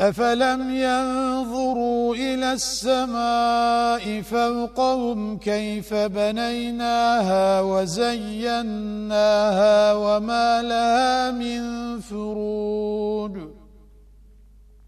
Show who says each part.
Speaker 1: أفلم ينظروا إلى السماء فوقهم كيف بنيناها وزيناها وما لها من فروج